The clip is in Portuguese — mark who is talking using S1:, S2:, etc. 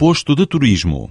S1: posto de turismo.